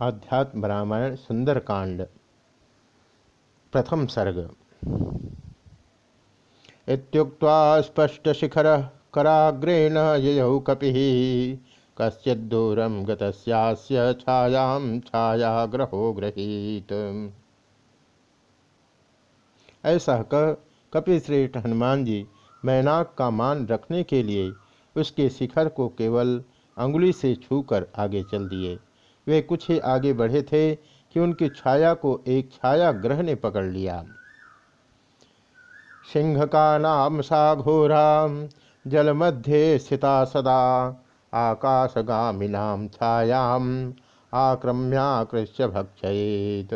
आध्यात्म रामायण सुंदरकांड, प्रथम सर्ग। इत्युक्त्वा स्पष्टशिखर कराग्रेण ययौ कपि। कश्चिदूरम गतस्यास्य छायां छायाग्रहो गृहीत। ऐसा कह कपिश्रेष्ठ हनुमान जी मैनाक का मान रखने के लिए उसके शिखर को केवल अंगुली से छूकर आगे चल दिए। वे कुछ ही आगे बढ़े थे कि उनकी छाया को एक छाया ग्रह ने पकड़ लिया। सिंह का नाम सा घोरा जल मध्य स्थिता सदा आकाशगामिनाम छायाम आक्रम्याकृष्य भक्षयेत।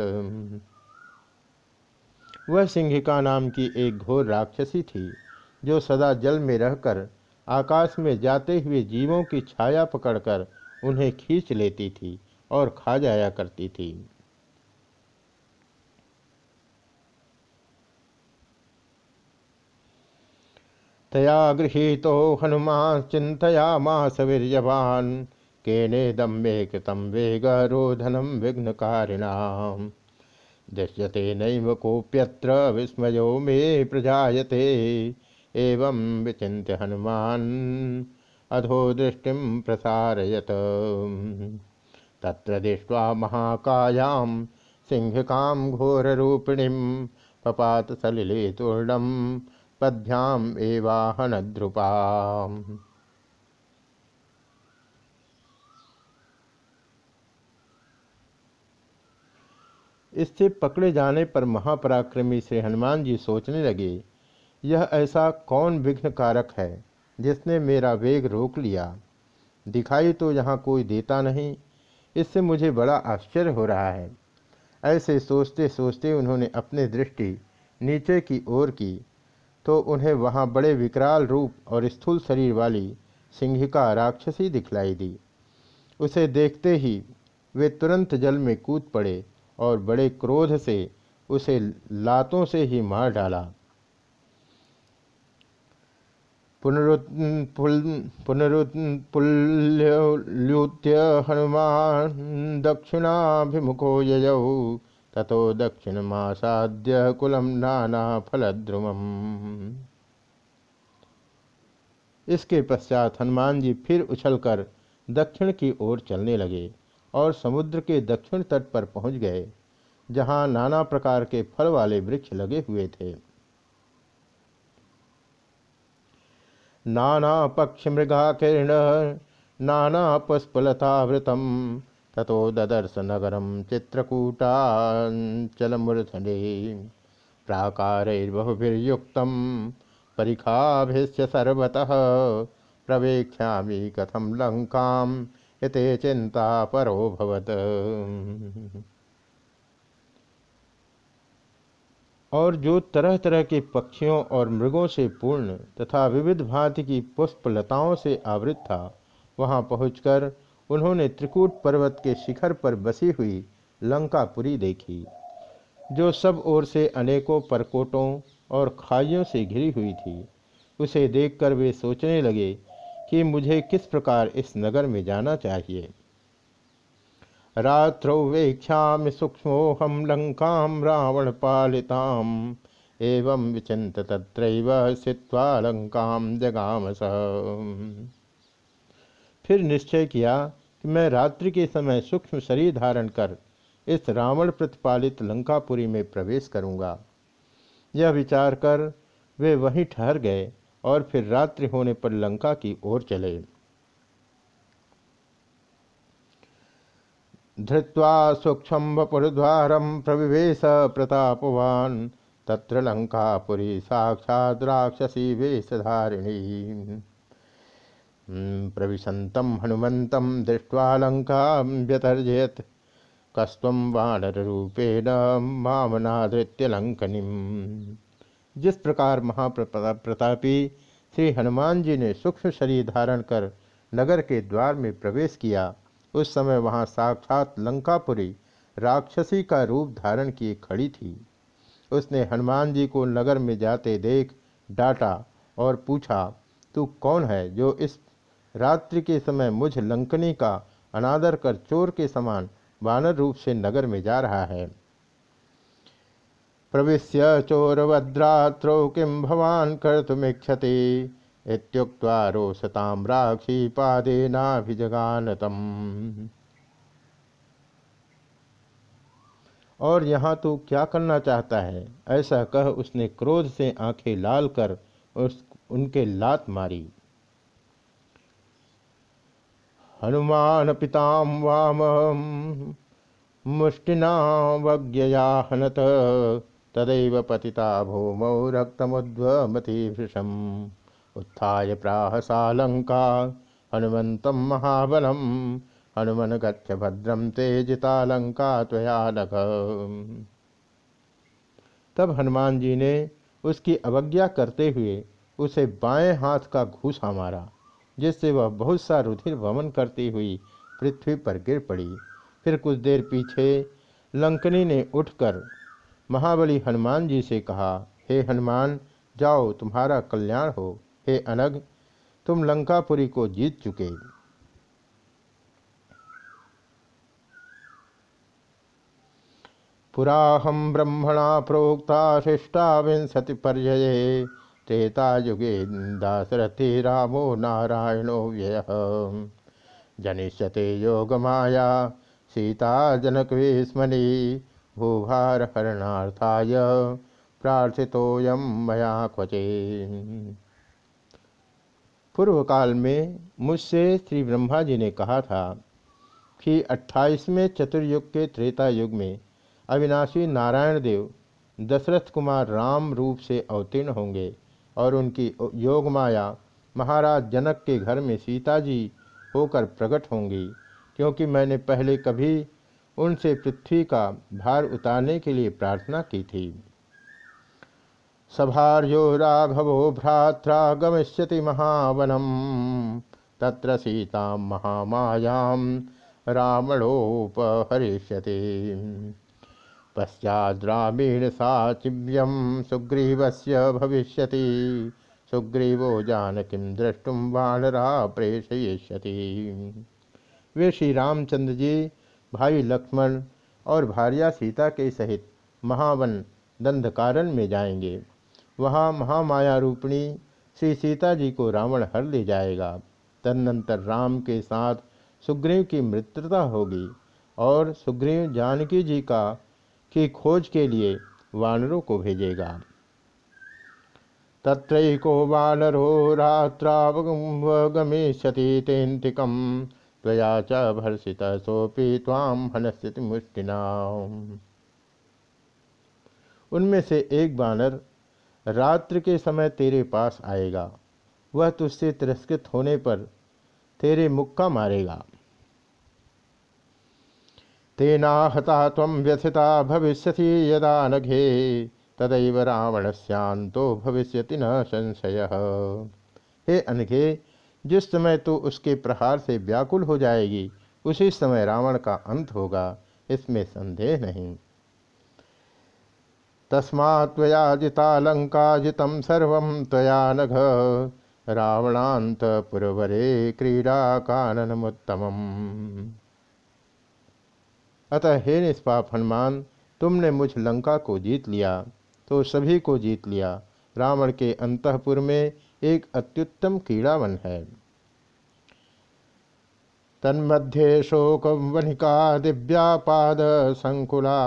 वह सिंहिका नाम की एक घोर राक्षसी थी, जो सदा जल में रहकर आकाश में जाते हुए जीवों की छाया पकड़कर उन्हें खींच लेती थी। और खा जाया करती थी। तया गृहीत हनुमान चिंतयामास वीर्यवान केनेदम मे कृतम वेग रोधनम विघ्नकारिणाम। दृश्यते नैव कोप्यत्र विस्मयो मे प्रजायते, एवं विचिन्त्य हनुमान अधो दृष्टि प्रसारयत। तत्र दृष्ट्वा महाकायां सिंहिकां घोररूपिणीं पपात सलिले तूर्णं, पद्भ्याम एवाहनध्रुपा इससे पकड़े जाने पर महापराक्रमी श्री हनुमान जी सोचने लगे, यह ऐसा कौन विघ्न कारक है जिसने मेरा वेग रोक लिया? दिखाई तो यहाँ कोई देता नहीं। इससे मुझे बड़ा आश्चर्य हो रहा है। ऐसे सोचते सोचते उन्होंने अपनी दृष्टि नीचे की ओर की तो उन्हें वहाँ बड़े विकराल रूप और स्थूल शरीर वाली सिंहिका राक्षसी दिखलाई दी। उसे देखते ही वे तुरंत जल में कूद पड़े और बड़े क्रोध से उसे लातों से ही मार डाला। पुनरुत्पुल्युत्य हनुमान दक्षिणाभिमुखो ययौ ततो कुलम नाना फलद्रुमम इसके पश्चात हनुमान जी फिर उछलकर दक्षिण की ओर चलने लगे और समुद्र के दक्षिण तट पर पहुँच गए, जहाँ नाना प्रकार के फल वाले वृक्ष लगे हुए थे। नाना पक्ष मृगाकीर्ण नाना पुष्पलतावृतम। ततो ददर्श नगरम चित्रकूटाचलमूर्धने प्राकारैर्बहुभिर्युक्त परिखाभिश्च सर्वतः प्रवेक्ष्यामि कथम इते चिंता परोभवत और जो तरह तरह के पक्षियों और मृगों से पूर्ण तथा विविध भांति की पुष्पलताओं से आवृत था, वहाँ पहुंचकर उन्होंने त्रिकूट पर्वत के शिखर पर बसी हुई लंकापुरी देखी, जो सब ओर से अनेकों परकोटों और खाइयों से घिरी हुई थी। उसे देखकर वे सोचने लगे कि मुझे किस प्रकार इस नगर में जाना चाहिए। रात्रौ वेक्षा सूक्ष्मोहम लंका रावण पालिताम एवं विचिंत तत्रैव जगाम फिर निश्चय किया कि मैं रात्रि के समय सूक्ष्म शरीर धारण कर इस रावण प्रतिपालित लंकापुरी में प्रवेश करूँगा। यह विचार कर वे वहीं ठहर गए और फिर रात्रि होने पर लंका की ओर चले। धृत्वा सूक्ष्म वपुरद्वारम प्रविवेश प्रतापवान। तत्र लंकापुरी साक्षात राक्षसी वेशधारिणी। प्रविशंतम हनुमंतम दृष्ट्वा लंका व्यतर्जयत। कस्व वानरूपेण मामनाधृत्य लंकनी जिस प्रकार महाप्रतापी श्री हनुमान जी ने सूक्ष्म शरीर धारण कर नगर के द्वार में प्रवेश किया उस समय वहाँ साक्षात लंकापुरी राक्षसी का रूप धारण किए खड़ी थी। उसने हनुमान जी को नगर में जाते देख डांटा और पूछा, तू कौन है जो इस रात्रि के समय मुझ लंकनी का अनादर कर चोर के समान वानर रूप से नगर में जा रहा है? प्रविश्य चोरभद्रात्रो किं भवान कर्तुमीक्षति इत्युक्त्वा रोषतां राक्षी पादेनाभिजगानतम और यहाँ तू क्या करना चाहता है? ऐसा कह उसने क्रोध से आँखें लाल कर उस, उनके लात मारी। हनुमान पिताम वाम मुष्टिनावज्ञया हनत, तदैव पतिता भूमौ रक्तमुद्वमतीभृशम् उत्थाय प्राह सालंका हनुमन्तं महाबलम् हनुमन गच्छ भद्रम तेजिता लंका त्वया लघ तब हनुमान जी ने उसकी अवज्ञा करते हुए उसे बाएँ हाथ का घूसा मारा, जिससे वह बहुत सा रुधिर वमन करती हुई पृथ्वी पर गिर पड़ी। फिर कुछ देर पीछे लंकनी ने उठकर महाबली हनुमान जी से कहा, हे हनुमान, जाओ, तुम्हारा कल्याण हो। हे अनग तुम लंकापुरी को जीत चुके। पुराहम ब्रह्मणा प्रोक्ता शिष्टा विंशति पर्यये, त्रेता युगे दासरथि रामो नारायणो व्यय। जनिष्यते योगमाया सीता जनक विस्मनि भूभार हरणार्थाय प्रार्थितोयम मया क्वचे पूर्व काल में मुझसे श्री ब्रह्मा जी ने कहा था कि अट्ठाईसवें चतुर्युग के त्रेता युग में अविनाशी नारायण देव दशरथ कुमार राम रूप से अवतीर्ण होंगे और उनकी योग माया महाराज जनक के घर में सीता जी होकर प्रकट होंगी, क्योंकि मैंने पहले कभी उनसे पृथ्वी का भार उतारने के लिए प्रार्थना की थी। सभार्यो राघवो भ्रात्रा गमिष्यति महावनम तत्र सीता महामायाम रावणोपहरिष्यति। साचिव्यम सुग्रीव से भविष्य सुग्रीवो जानकीम द्रष्टुम वानरा प्रेषयिष्यति। वे श्री रामचंद्र जी, भाई लक्ष्मण और भार्या सीता के सहित महावन दंधकारण में जाएँगे। वहाँ महामाया रूपिणी श्री सीता जी को रावण हर ले जाएगा। तदनंतर राम के साथ सुग्रीव की मृत्यता होगी और सुग्रीव जानकी जी का, की खोज के लिए वानरों को भेजेगा। तत्रैको वानरो रात्रावगमिष्यति तेन्तिकम त्वया च मुष्टिना उनमें से एक बानर रात्र के समय तेरे पास आएगा। वह तुझसे तिरस्कृत होने पर तेरे मुक्का मारेगा। तेनाहता तम व्यथिता भविष्य यदा नघे तदैव रावण श्यांतो भविष्य न संशय। हे अनघे, जिस समय तो उसके प्रहार से व्याकुल हो जाएगी, उसी समय रावण का अंत होगा, इसमें संदेह नहीं। तस्मात्वया जिता लंका जितम सर्व त्वया क्रीडा काननमुत्तम अतः हे निष्पाप हनुमान, तुमने मुझ लंका को जीत लिया तो सभी को जीत लिया। रावण के अंतपुर में एक अत्युत्तम क्रीड़ावन है। तन्मध्ये शोक वनिका दिव्यापाद संकुला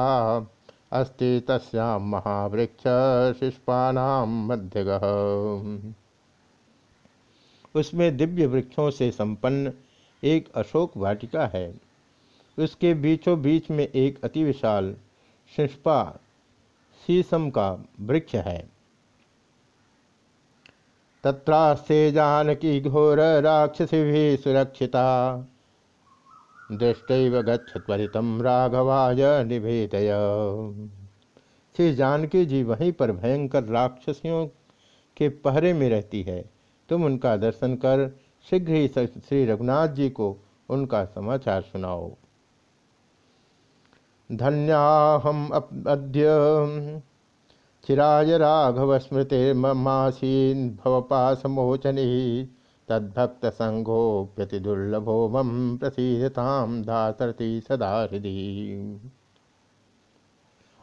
अस्ति महावृक्ष शिष्पानाम मध्य उसमें दिव्य वृक्षों से संपन्न एक अशोक वाटिका है। उसके बीचों बीच में एक अति विशाल शिष्पा शीशम का वृक्ष है। तत्रास्ते जानकी घोर राक्षसी भी सुरक्षिता। दृष्ट गच्छ राघवाय निभेदय श्री जानकी जी वहीं पर भयंकर राक्षसियों के पहरे में रहती है। तुम उनका दर्शन कर शीघ्र ही श्री रघुनाथ जी को उनका समाचार सुनाओ। धन्याहम अद्य। चिराय राघव स्मृतिर्मासीन भवपासमोचनी। तद्भक्त संघोप्यति दुर्लभो मम प्रसीदताम दातरती सदा हृदय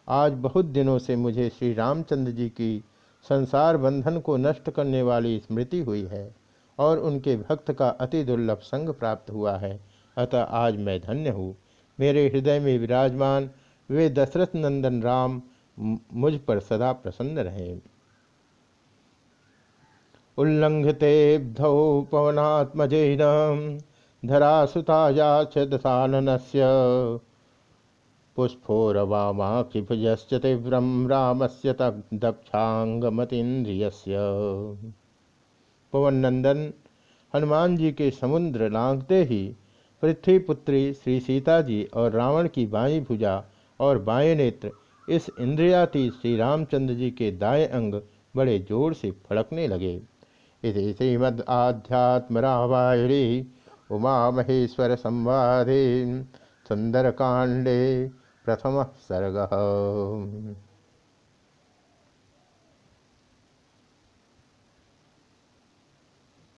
आज बहुत दिनों से मुझे श्री रामचंद्र जी की संसार बंधन को नष्ट करने वाली स्मृति हुई है और उनके भक्त का अति दुर्लभ संग प्राप्त हुआ है। अतः आज मैं धन्य हूँ। मेरे हृदय में विराजमान वे दशरथ नंदन राम मुझ पर सदा प्रसन्न रहे। उल्लंघते पवनात्मजेन धरासुताया च दशानन से पुष्पोरवामाक्षिभुजश्च तीव्रं रामस्य पवन नंदन हनुमान जी के समुद्र लांघते ही पृथ्वी पुत्री श्री सीता जी और रावण की बाई भुजा और बाएँ नेत्र इस इंद्रियाती श्री रामचंद्र जी के दाएँ अंग बड़े ज़ोर से फड़कने लगे। इस श्रीमद आध्यात्म रामायणी उमा महेश्वर संवादे सुंदरकांडे प्रथम सर्ग